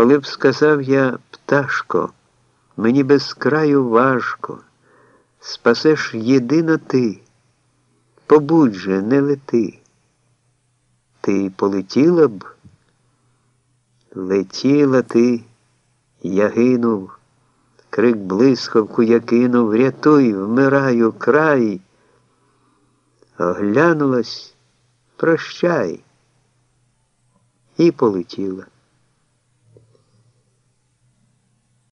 Коли б сказав я, пташко, мені без краю важко, спасеш єдино ти, побудь же, не лети. Ти полетіла б, летіла ти, я гинув, крик блискавку я кинув, рятуй, вмираю, край. Оглянулась, прощай, і полетіла.